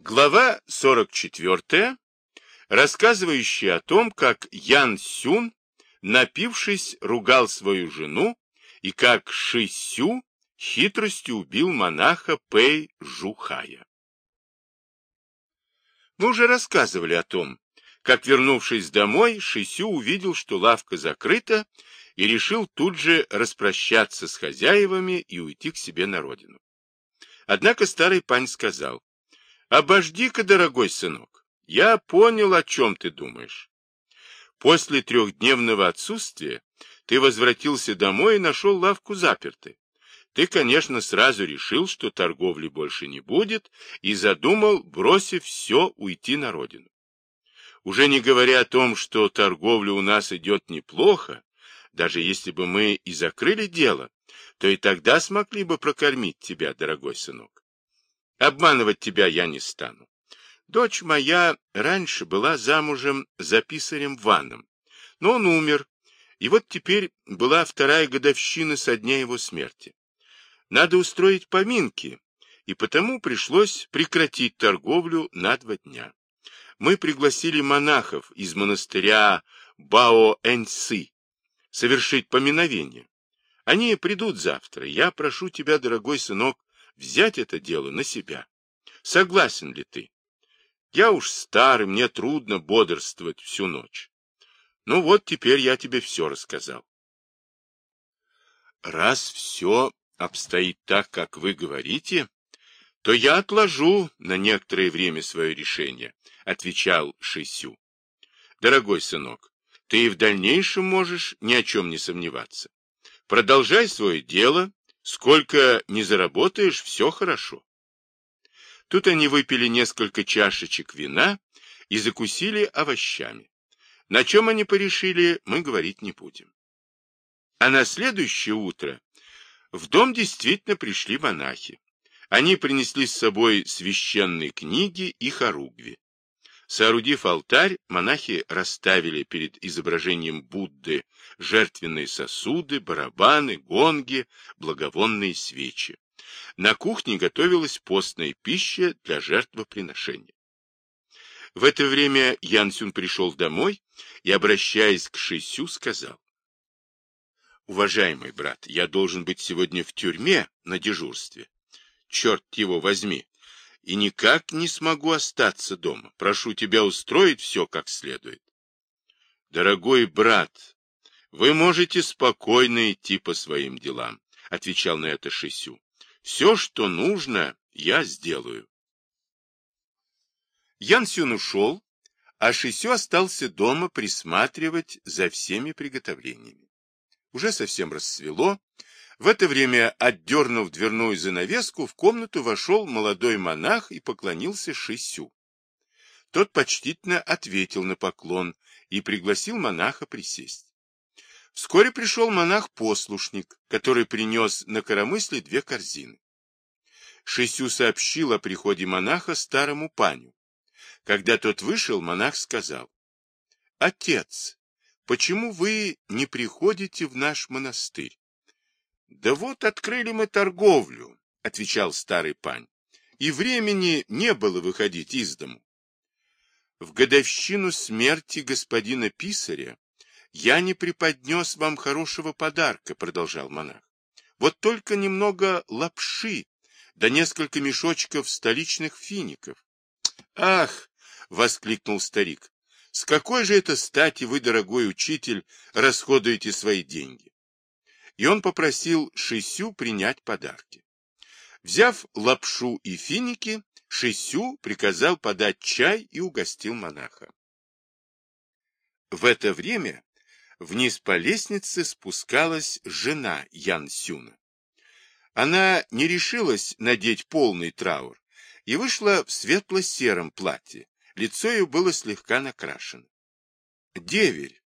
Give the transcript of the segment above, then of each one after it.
Глава 44, рассказывающая о том, как Ян Сюн, напившись, ругал свою жену, и как Ши Сю хитростью убил монаха Пэй Жухая. Мы уже рассказывали о том, как, вернувшись домой, Шисю увидел, что лавка закрыта, и решил тут же распрощаться с хозяевами и уйти к себе на родину. Однако старый пань сказал, Обожди-ка, дорогой сынок, я понял, о чем ты думаешь. После трехдневного отсутствия ты возвратился домой и нашел лавку запертой. Ты, конечно, сразу решил, что торговли больше не будет, и задумал, бросив все, уйти на родину. Уже не говоря о том, что торговля у нас идет неплохо, даже если бы мы и закрыли дело, то и тогда смогли бы прокормить тебя, дорогой сынок. Обманывать тебя я не стану. Дочь моя раньше была замужем за писарем Ваном, но он умер, и вот теперь была вторая годовщина со дня его смерти. Надо устроить поминки, и потому пришлось прекратить торговлю на два дня. Мы пригласили монахов из монастыря Бао-Эньсы совершить поминовение. Они придут завтра. Я прошу тебя, дорогой сынок, взять это дело на себя. Согласен ли ты? Я уж старый, мне трудно бодрствовать всю ночь. Ну вот, теперь я тебе все рассказал. Раз все обстоит так, как вы говорите, то я отложу на некоторое время свое решение, отвечал Шисю. Дорогой сынок, ты и в дальнейшем можешь ни о чем не сомневаться. Продолжай свое дело Сколько не заработаешь, все хорошо. Тут они выпили несколько чашечек вина и закусили овощами. На чем они порешили, мы говорить не будем. А на следующее утро в дом действительно пришли монахи. Они принесли с собой священные книги и хоругви. Соорудив алтарь, монахи расставили перед изображением Будды жертвенные сосуды, барабаны, гонги, благовонные свечи. На кухне готовилась постная пища для жертвоприношения. В это время Янсюн пришел домой и, обращаясь к Шисю, сказал. «Уважаемый брат, я должен быть сегодня в тюрьме на дежурстве. Черт его возьми, и никак не смогу остаться дома. Прошу тебя устроить все как следует. Дорогой брат, вы можете спокойно идти по своим делам, отвечал на это Шисю. Все, что нужно, я сделаю. Ян Сюн ушел, а Шисю остался дома присматривать за всеми приготовлениями. Уже совсем рассвело, в это время, отдернув дверную занавеску, в комнату вошел молодой монах и поклонился Шисю. Тот почтительно ответил на поклон и пригласил монаха присесть. Вскоре пришел монах-послушник, который принес на коромысле две корзины. Шисю сообщил о приходе монаха старому паню. Когда тот вышел, монах сказал, «Отец, почему вы не приходите в наш монастырь? Да вот открыли мы торговлю, отвечал старый пань, и времени не было выходить из дому. В годовщину смерти господина писаря я не преподнес вам хорошего подарка, продолжал монах. Вот только немного лапши, да несколько мешочков столичных фиников. Ах, воскликнул старик, с какой же это стати вы, дорогой учитель, расходуете свои деньги? И он попросил Шисю принять подарки. Взяв лапшу и финики, Шисю приказал подать чай и угостил монаха. В это время вниз по лестнице спускалась жена Ян Сюна. Она не решилась надеть полный траур и вышла в светло-сером платье. Лицо ее было слегка накрашено. «Деверь,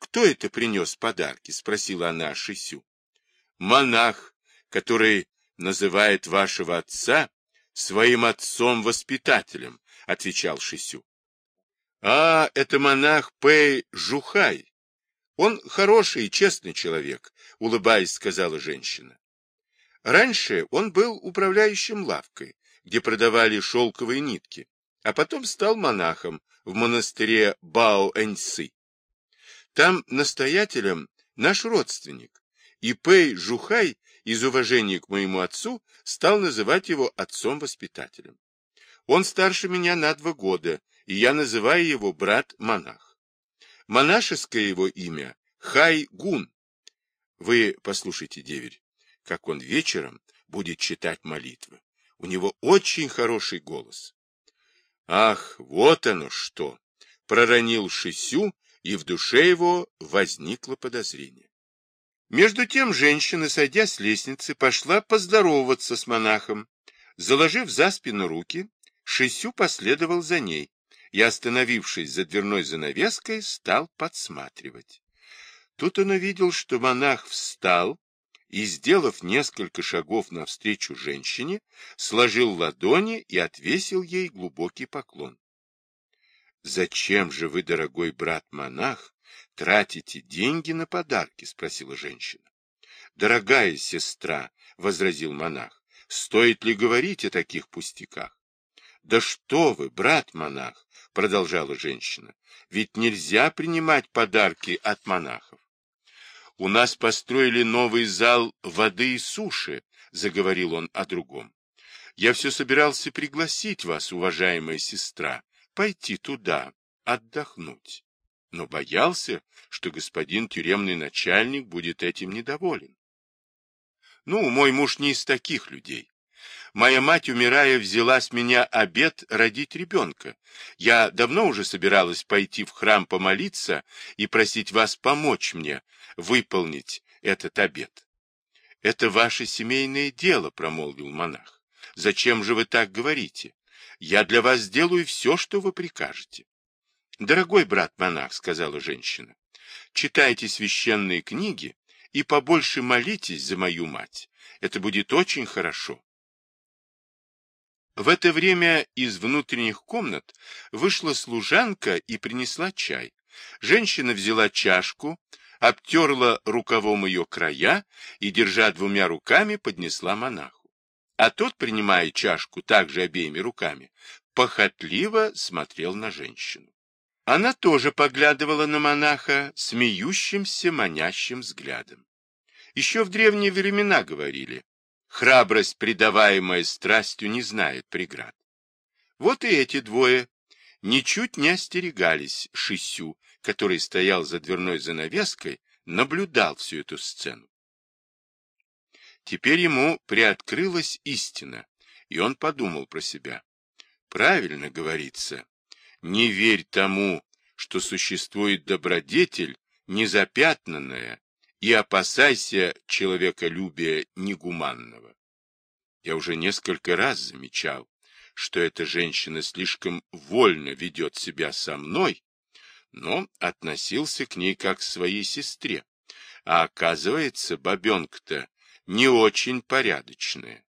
кто это принес подарки?» — спросила она Шисю монах, который называет вашего отца своим отцом-воспитателем, — отвечал Шисю. — А, это монах Пэй Жухай. Он хороший и честный человек, — улыбаясь, сказала женщина. Раньше он был управляющим лавкой, где продавали шелковые нитки, а потом стал монахом в монастыре Бао-Эньсы. Там настоятелем наш родственник, и Пэй Жухай из уважения к моему отцу стал называть его отцом-воспитателем. Он старше меня на два года, и я называю его брат-монах. Монашеское его имя Хай-Гун. Вы послушайте, деверь, как он вечером будет читать молитвы. У него очень хороший голос. Ах, вот оно что! Проронил Шисю, и в душе его возникло подозрение. Между тем женщина, сойдя с лестницы, пошла поздороваться с монахом. Заложив за спину руки, Шисю последовал за ней и, остановившись за дверной занавеской, стал подсматривать. Тут он увидел, что монах встал и, сделав несколько шагов навстречу женщине, сложил ладони и отвесил ей глубокий поклон. «Зачем же вы, дорогой брат-монах, тратите деньги на подарки?» — спросила женщина. «Дорогая сестра», — возразил монах, — «стоит ли говорить о таких пустяках?» «Да что вы, брат-монах!» — продолжала женщина. «Ведь нельзя принимать подарки от монахов. «У нас построили новый зал воды и суши», — заговорил он о другом. «Я все собирался пригласить вас, уважаемая сестра, пойти туда, отдохнуть, но боялся, что господин тюремный начальник будет этим недоволен. Ну, мой муж не из таких людей. Моя мать, умирая, взяла с меня обед родить ребенка. Я давно уже собиралась пойти в храм помолиться и просить вас помочь мне выполнить этот обед. — Это ваше семейное дело, — промолвил монах. — Зачем же вы так говорите? Я для вас сделаю все, что вы прикажете. — Дорогой брат-монах, — сказала женщина, — читайте священные книги и побольше молитесь за мою мать. Это будет очень хорошо. В это время из внутренних комнат вышла служанка и принесла чай. Женщина взяла чашку, обтерла рукавом ее края и, держа двумя руками, поднесла монаху. А тот, принимая чашку также обеими руками, похотливо смотрел на женщину. Она тоже поглядывала на монаха смеющимся, манящим взглядом. Еще в древние времена говорили, Храбрость, придаваемая страстью, не знает преград. Вот и эти двое ничуть не остерегались Шисю, который стоял за дверной занавеской, наблюдал всю эту сцену. Теперь ему приоткрылась истина, и он подумал про себя. Правильно говорится, не верь тому, что существует добродетель, незапятнанная, и опасайся человеколюбия негуманного. Я уже несколько раз замечал, что эта женщина слишком вольно ведет себя со мной, но относился к ней как к своей сестре, а оказывается, бабенка-то не очень порядочная.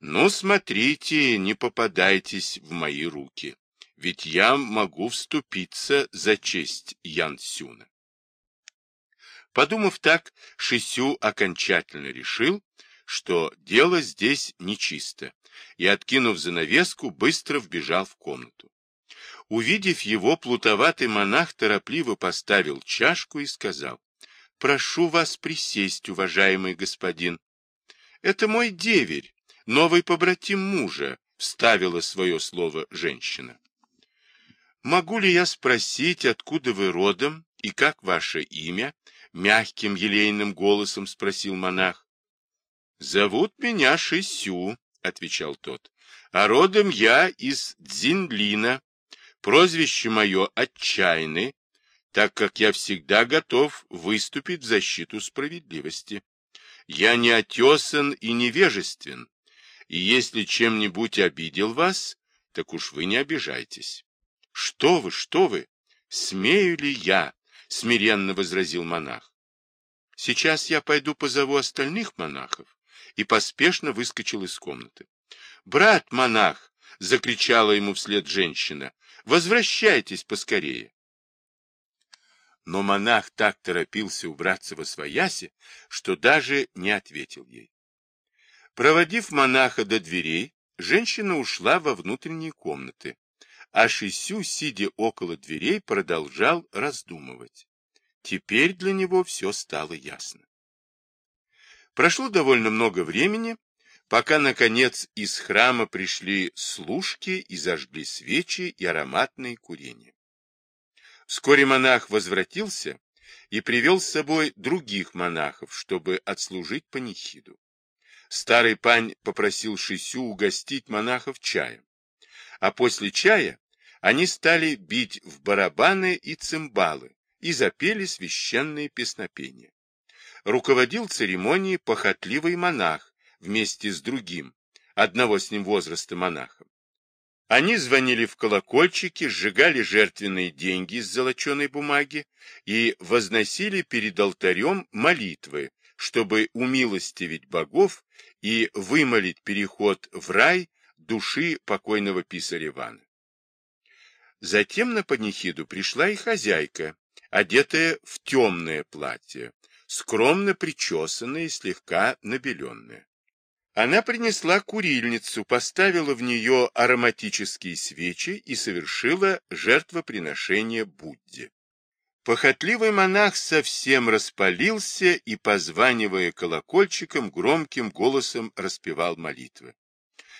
Ну, смотрите, не попадайтесь в мои руки, ведь я могу вступиться за честь Ян Сюна. Подумав так, Шисю окончательно решил, что дело здесь нечисто, и, откинув занавеску, быстро вбежал в комнату. Увидев его, плутоватый монах торопливо поставил чашку и сказал, «Прошу вас присесть, уважаемый господин. Это мой деверь, новый побратим мужа», — вставила свое слово женщина. «Могу ли я спросить, откуда вы родом и как ваше имя?» мягким елейным голосом спросил монах. — Зовут меня Шисю, — отвечал тот, — а родом я из Дзинлина. Прозвище мое отчаянный, так как я всегда готов выступить в защиту справедливости. Я не отесан и невежествен, и если чем-нибудь обидел вас, так уж вы не обижайтесь. — Что вы, что вы? Смею ли я? — смиренно возразил монах. — Сейчас я пойду позову остальных монахов, и поспешно выскочил из комнаты. — Брат монах! — закричала ему вслед женщина. — Возвращайтесь поскорее! Но монах так торопился убраться во свояси, что даже не ответил ей. Проводив монаха до дверей, женщина ушла во внутренние комнаты, а Шисю, сидя около дверей, продолжал раздумывать. Теперь для него все стало ясно. Прошло довольно много времени, пока, наконец, из храма пришли служки и зажгли свечи и ароматные курения. Вскоре монах возвратился и привел с собой других монахов, чтобы отслужить панихиду. Старый пань попросил Шисю угостить монахов чаем, а после чая они стали бить в барабаны и цимбалы и запели священные песнопения. Руководил церемонией похотливый монах, вместе с другим, одного с ним возраста монахом. Они звонили в колокольчики, сжигали жертвенные деньги из золоченой бумаги и возносили перед алтарем молитвы, чтобы умилостивить богов и вымолить переход в рай души покойного писаря Ивана. Затем на панихиду пришла и хозяйка, одетая в темное платье, скромно причесанная и слегка набеленная. Она принесла курильницу, поставила в нее ароматические свечи и совершила жертвоприношение Будде. Похотливый монах совсем распалился и, позванивая колокольчиком, громким голосом распевал молитвы.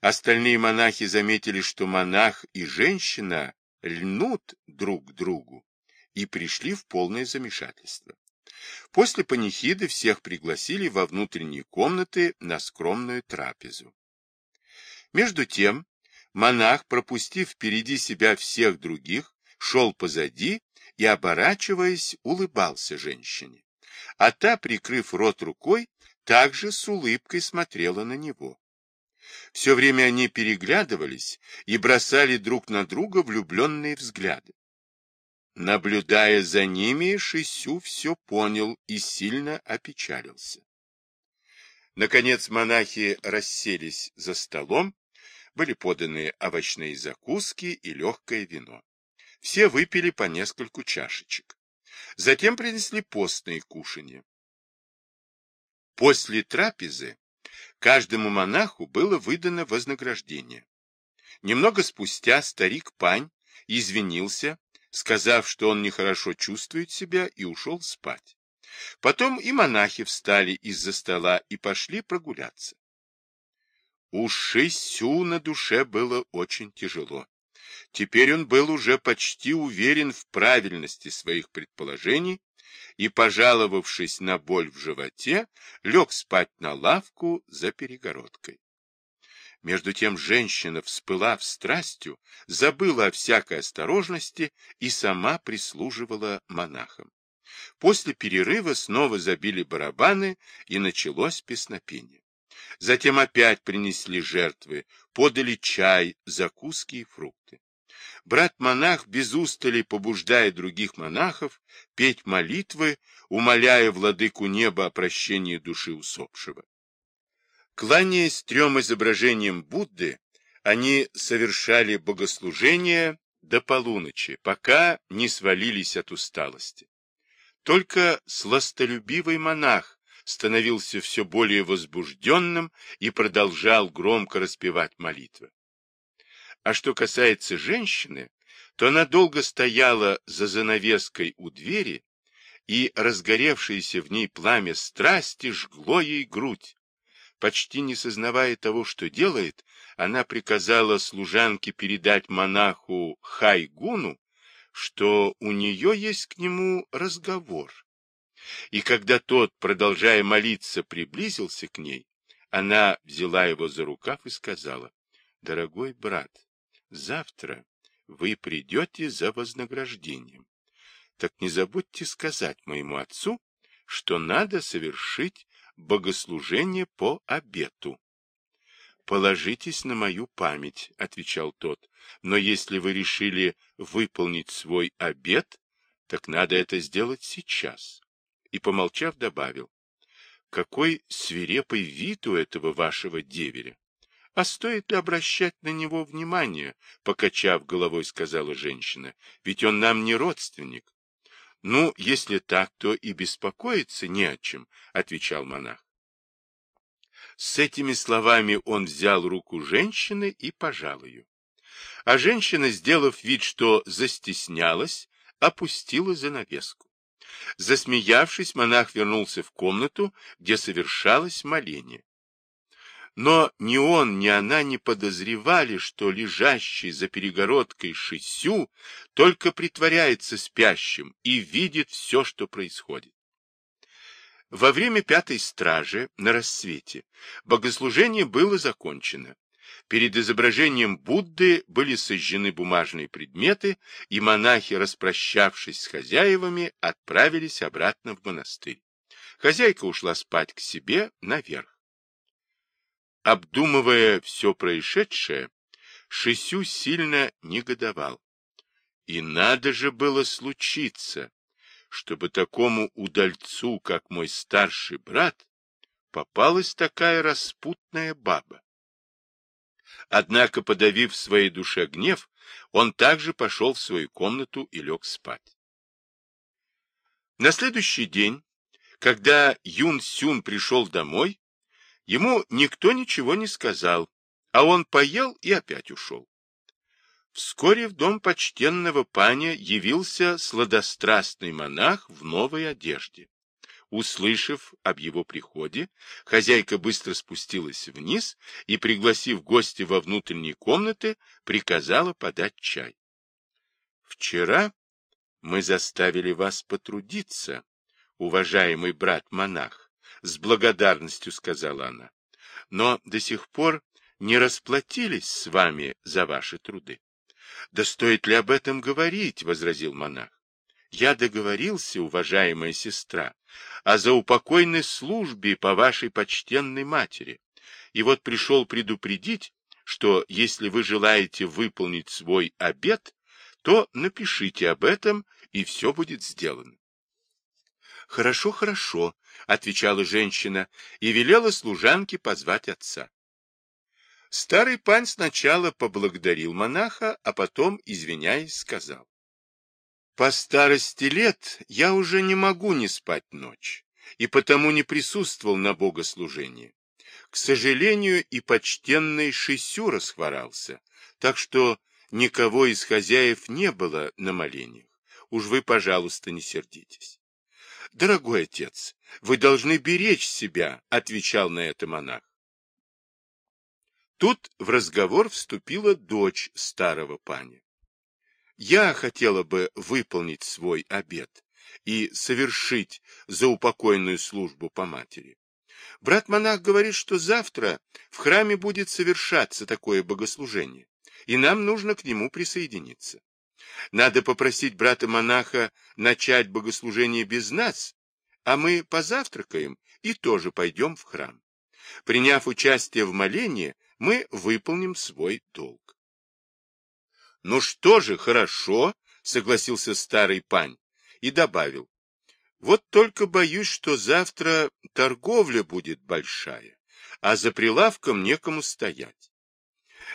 Остальные монахи заметили, что монах и женщина льнут друг к другу и пришли в полное замешательство. После панихиды всех пригласили во внутренние комнаты на скромную трапезу. Между тем, монах, пропустив впереди себя всех других, шел позади и, оборачиваясь, улыбался женщине. А та, прикрыв рот рукой, также с улыбкой смотрела на него. Все время они переглядывались и бросали друг на друга влюбленные взгляды. Наблюдая за ними, Шисю все понял и сильно опечалился. Наконец монахи расселись за столом, были поданы овощные закуски и легкое вино. Все выпили по нескольку чашечек. Затем принесли постные кушанья. После трапезы каждому монаху было выдано вознаграждение. Немного спустя старик Пань извинился сказав, что он нехорошо чувствует себя, и ушел спать. Потом и монахи встали из-за стола и пошли прогуляться. У Шисю на душе было очень тяжело. Теперь он был уже почти уверен в правильности своих предположений и, пожаловавшись на боль в животе, лег спать на лавку за перегородкой. Между тем женщина, вспылав страстью, забыла о всякой осторожности и сама прислуживала монахам. После перерыва снова забили барабаны, и началось песнопение. Затем опять принесли жертвы, подали чай, закуски и фрукты. Брат-монах без устали, побуждая других монахов, петь молитвы, умоляя владыку неба о прощении души усопшего. Кланяясь трем изображениям Будды, они совершали богослужение до полуночи, пока не свалились от усталости. Только сластолюбивый монах становился все более возбужденным и продолжал громко распевать молитвы. А что касается женщины, то она долго стояла за занавеской у двери, и разгоревшееся в ней пламя страсти жгло ей грудь, Почти не сознавая того, что делает, она приказала служанке передать монаху Хайгуну, что у нее есть к нему разговор. И когда тот, продолжая молиться, приблизился к ней, она взяла его за рукав и сказала, «Дорогой брат, завтра вы придете за вознаграждением. Так не забудьте сказать моему отцу, что надо совершить богослужение по обету. «Положитесь на мою память», — отвечал тот, «но если вы решили выполнить свой обет, так надо это сделать сейчас». И, помолчав, добавил, «Какой свирепый вид у этого вашего деверя! А стоит ли обращать на него внимание?» — покачав головой, сказала женщина, «ведь он нам не родственник. Ну, если так, то и беспокоиться не о чем, — отвечал монах. С этими словами он взял руку женщины и пожал ее. А женщина, сделав вид, что застеснялась, опустила занавеску. Засмеявшись, монах вернулся в комнату, где совершалось моление. Но ни он, ни она не подозревали, что лежащий за перегородкой Шисю только притворяется спящим и видит все, что происходит. Во время пятой стражи на рассвете богослужение было закончено. Перед изображением Будды были сожжены бумажные предметы, и монахи, распрощавшись с хозяевами, отправились обратно в монастырь. Хозяйка ушла спать к себе наверх. Обдумывая все происшедшее, Шисю сильно негодовал. И надо же было случиться, чтобы такому удальцу, как мой старший брат, попалась такая распутная баба. Однако, подавив в своей душе гнев, он также пошел в свою комнату и лег спать. На следующий день, когда Юн Сюн пришел домой, Ему никто ничего не сказал, а он поел и опять ушел. Вскоре в дом почтенного паня явился сладострастный монах в новой одежде. Услышав об его приходе, хозяйка быстро спустилась вниз и, пригласив гостя во внутренние комнаты, приказала подать чай. — Вчера мы заставили вас потрудиться, уважаемый брат-монах, — с благодарностью сказала она. — Но до сих пор не расплатились с вами за ваши труды. — Да стоит ли об этом говорить? — возразил монах. — Я договорился, уважаемая сестра, о заупокойной службе по вашей почтенной матери. И вот пришел предупредить, что если вы желаете выполнить свой обет, то напишите об этом, и все будет сделано. — Хорошо, хорошо, — отвечала женщина и велела служанке позвать отца. Старый пань сначала поблагодарил монаха, а потом, извиняясь, сказал. «По старости лет я уже не могу не спать ночь, и потому не присутствовал на богослужении. К сожалению, и почтенный Шисю расхворался, так что никого из хозяев не было на молениях. Уж вы, пожалуйста, не сердитесь. Дорогой отец, вы должны беречь себя, отвечал на это монах. Тут в разговор вступила дочь старого пани. Я хотела бы выполнить свой обет и совершить заупокойную службу по матери. Брат-монах говорит, что завтра в храме будет совершаться такое богослужение, и нам нужно к нему присоединиться. Надо попросить брата-монаха начать богослужение без нас, а мы позавтракаем и тоже пойдем в храм. Приняв участие в молении, мы выполним свой долг. — Ну что же, хорошо, — согласился старый пань и добавил. — Вот только боюсь, что завтра торговля будет большая, а за прилавком некому стоять.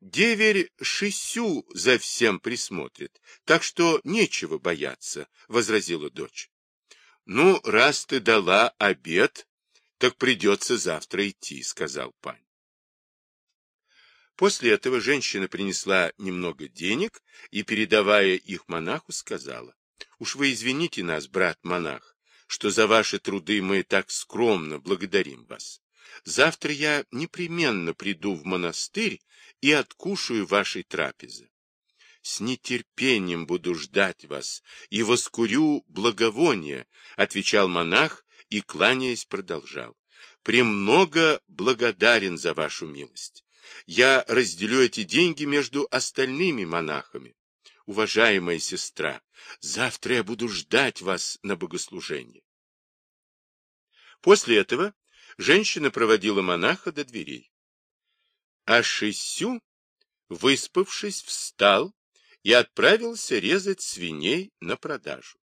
Деверь Шисю за всем присмотрит, так что нечего бояться, — возразила дочь. — Ну, раз ты дала обед, так придется завтра идти, — сказал пань. После этого женщина принесла немного денег и, передавая их монаху, сказала, «Уж вы извините нас, брат-монах, что за ваши труды мы так скромно благодарим вас. Завтра я непременно приду в монастырь и откушаю вашей трапезы. С нетерпением буду ждать вас и воскурю благовоние, — отвечал монах и, кланяясь, продолжал. Премного благодарен за вашу милость. Я разделю эти деньги между остальными монахами. Уважаемая сестра, завтра я буду ждать вас на богослужение. После этого женщина проводила монаха до дверей. А Шисю, выспавшись, встал и отправился резать свиней на продажу.